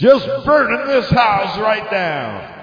Just burning this house right down.